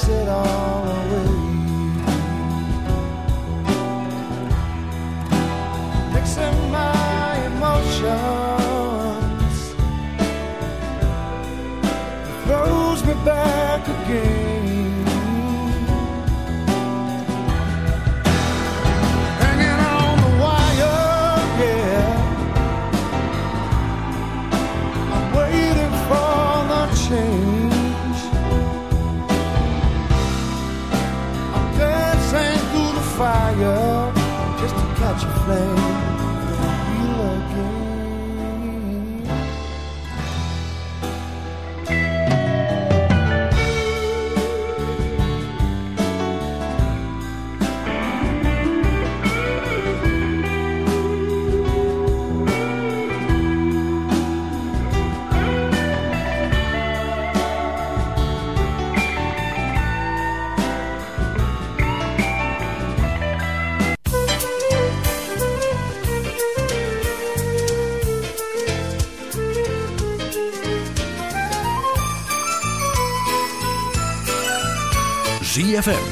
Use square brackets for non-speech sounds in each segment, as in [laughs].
waste it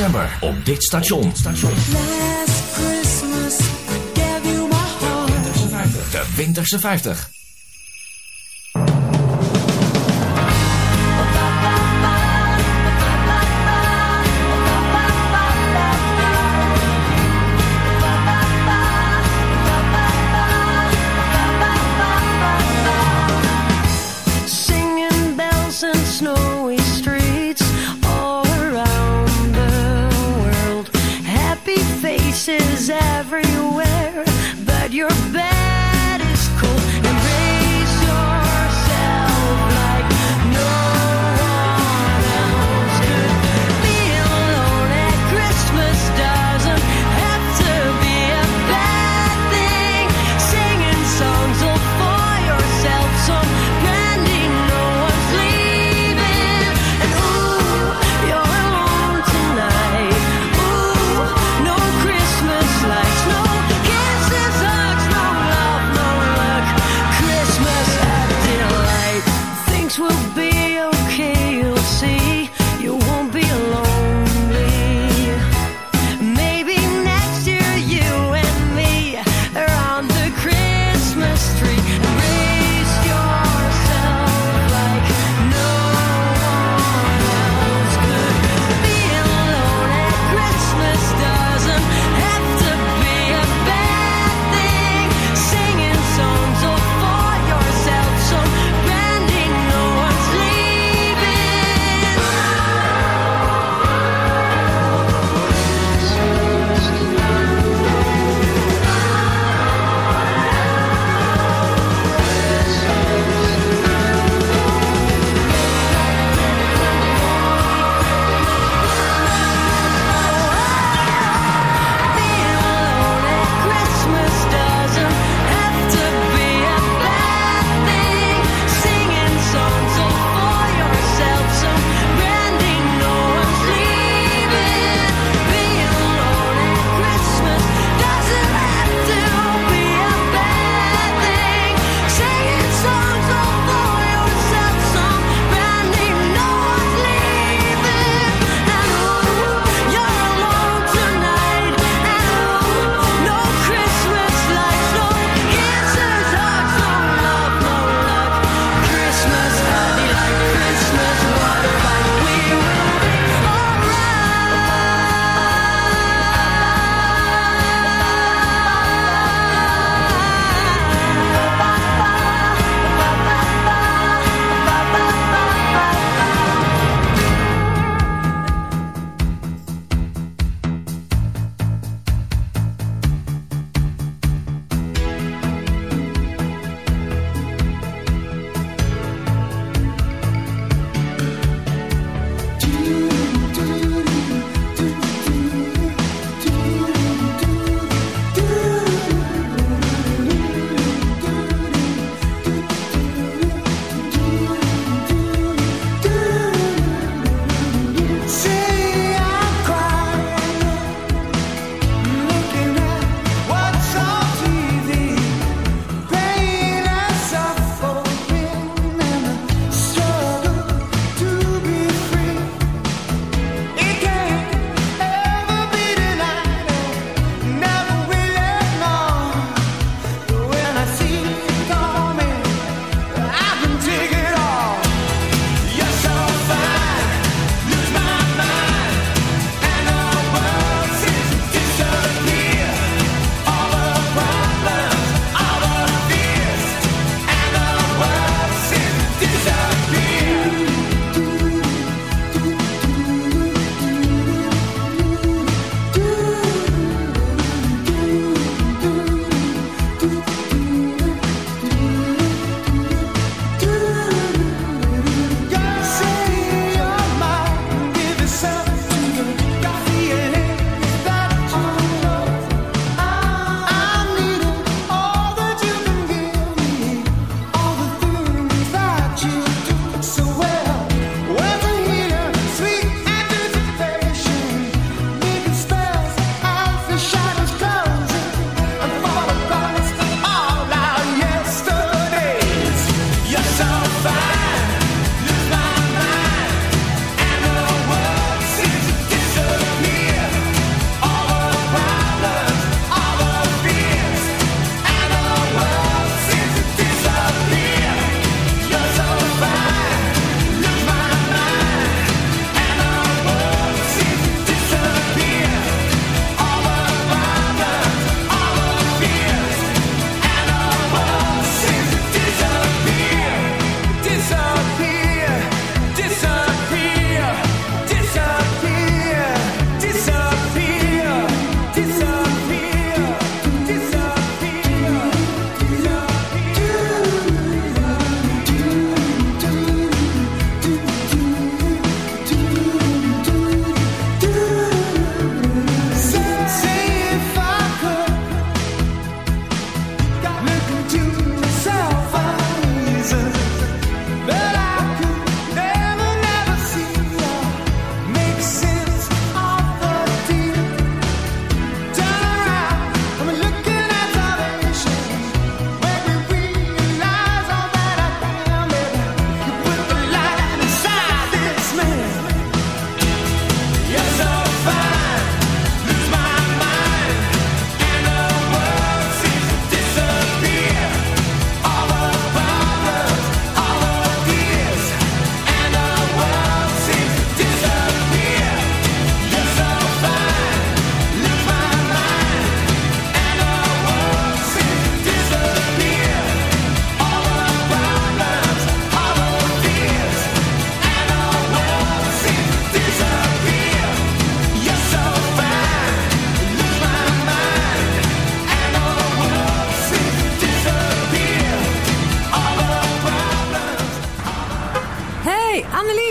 december op dit station. Op dit station. Last Christmas, I gave you my heart. De Winterse 50. will be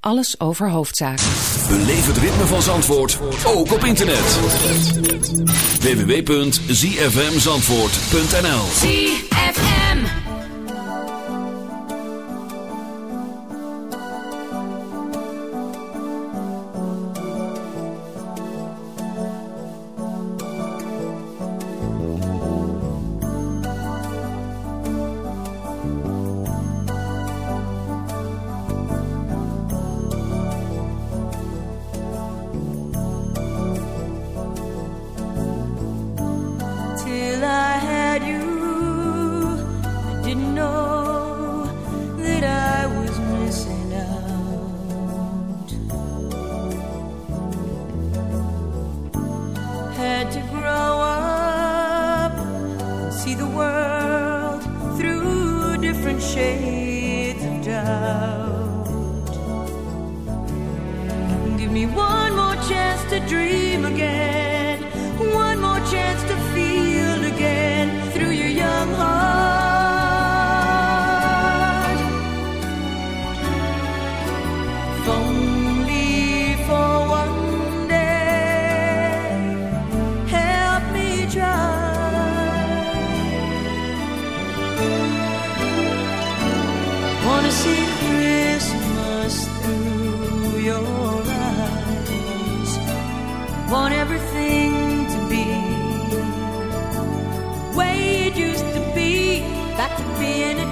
Alles over hoofdzaken. Beleef het ritme van Zandvoort, ook op internet. www.zfmzandvoort.nl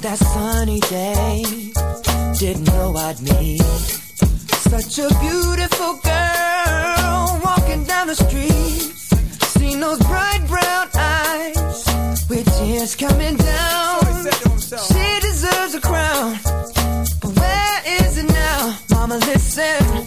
sunny day. Didn't know I'd meet such a beautiful girl walking down the street. Seen those bright brown eyes with tears coming down. She deserves a crown, but where is it now? Mama, listen,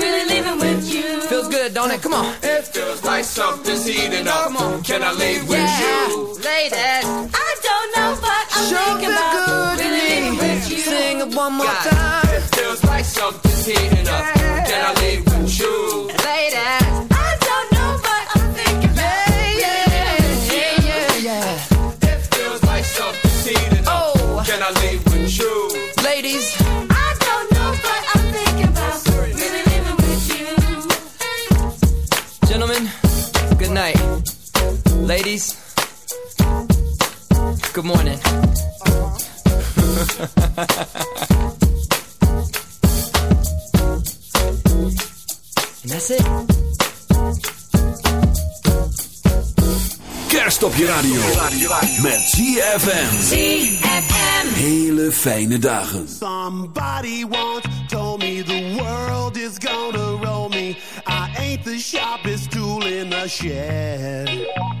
good, don't it? Come on. It feels like something's heating up. Come on. Can I leave with Yeah, you? ladies. I don't know, but I'm Sure thinking feel about good to really me. with you. Sing it one more God, time. It feels like something's heating up. Ladies, good morning. and [laughs] that's it. Kerst op je radio. Met ZFM. ZFM. Hele fijne dagen. Somebody once told me the world is gonna roll me. I ain't the sharpest tool in the shed.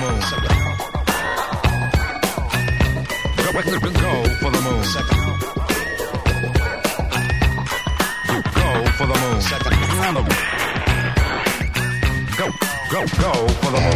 moon. Go, go for the moon. Go for the moon. Go, go, go for the moon.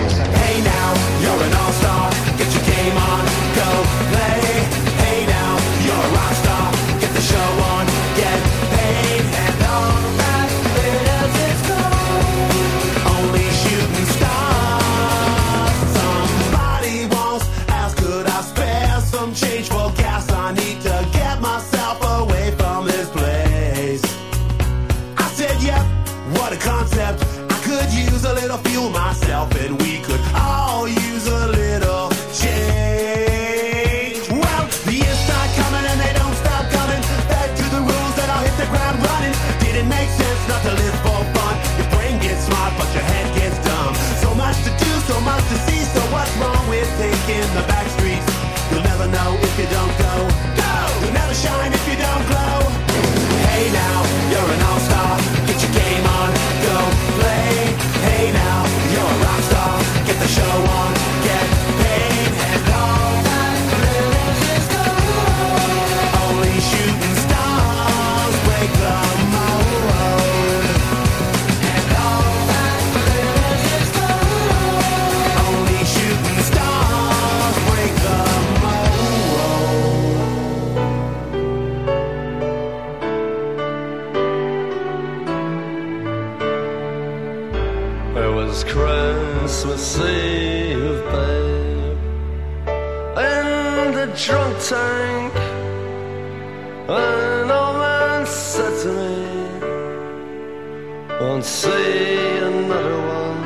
won't see another one.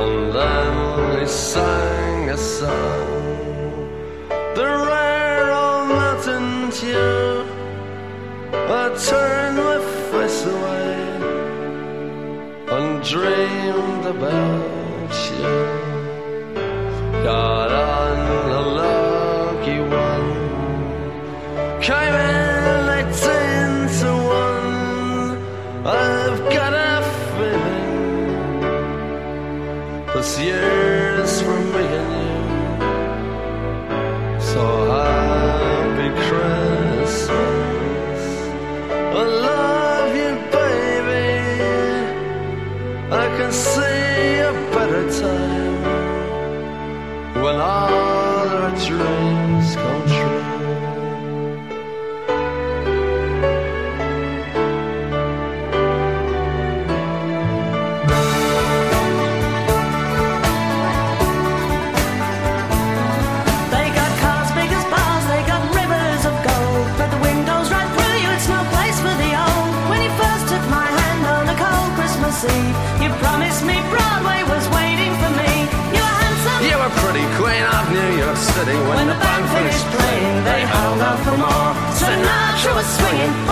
And then we sang a song, the rare old mountain tune. I turned my face away and dreamed about. Tonight Sinatra was swinging.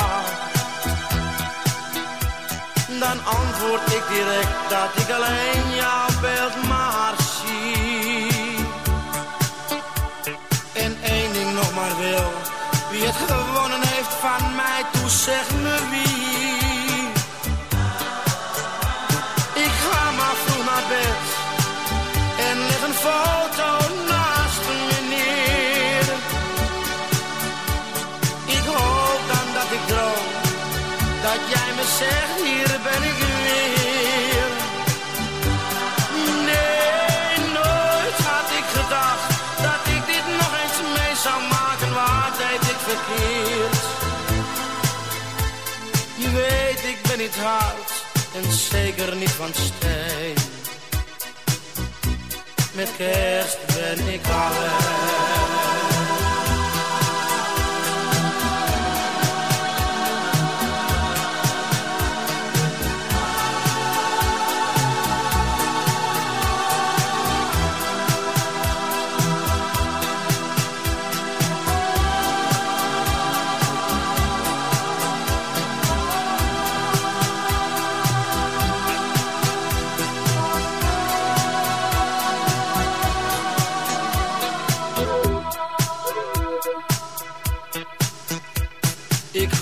dan antwoord ik direct dat ik alleen jouw beeld maar zie. niet hout en zeker niet van steen. Met kerst ben ik alleen.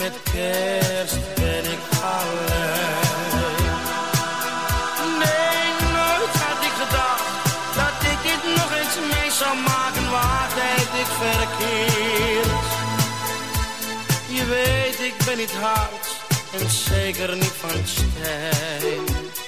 Met kerst ben ik alleen. Nee, nooit had ik gedacht dat ik dit nog eens mee zou maken. Wat deed ik verkeerd? Je weet, ik ben niet hard en zeker niet van steen.